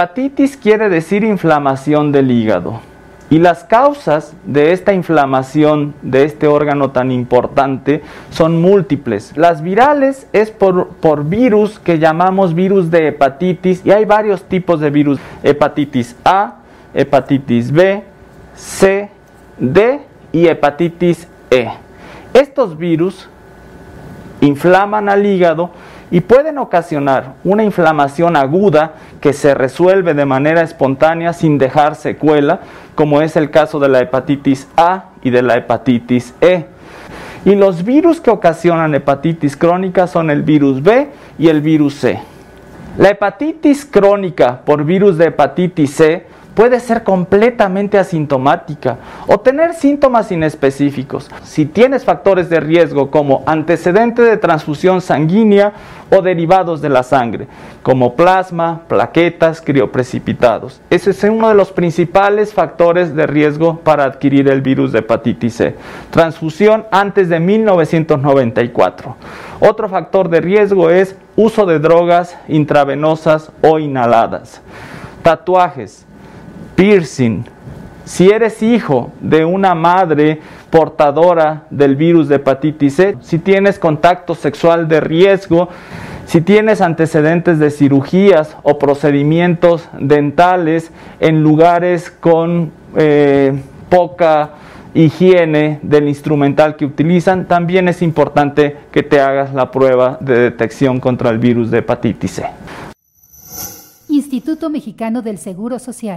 Hepatitis quiere decir inflamación del hígado. Y las causas de esta inflamación de este órgano tan importante son múltiples. Las virales es por, por, virus que llamamos virus de hepatitis y hay varios tipos de virus. Hepatitis A, hepatitis B, C, D y hepatitis E. Estos virus inflaman al hígado y pueden ocasionar una inflamación aguda que se resuelve de manera espontánea sin dejar secuela, como es el caso de la hepatitis A y de la hepatitis E. Y los virus que ocasionan hepatitis crónica son el virus B y el virus C. La hepatitis crónica por virus de hepatitis C puede ser completamente asintomática o tener síntomas inespecíficos. Si tienes factores de riesgo como antecedente de transfusión sanguínea o derivados de la sangre, como plasma, plaquetas, crioprecipitados. Ese es uno de los principales factores de riesgo para adquirir el virus de hepatitis C. Transfusión antes de 1994. Otro factor de riesgo es uso de drogas intravenosas o inhaladas. Tatuajes, piercing. Si eres hijo de una madre portadora del virus de hepatitis C, si tienes contacto sexual de riesgo, si tienes antecedentes de cirugías o procedimientos dentales en lugares con eh, poca higiene del instrumental que utilizan, también es importante que te hagas la prueba de detección contra el virus de hepatitis C. Instituto Mexicano del Seguro Social.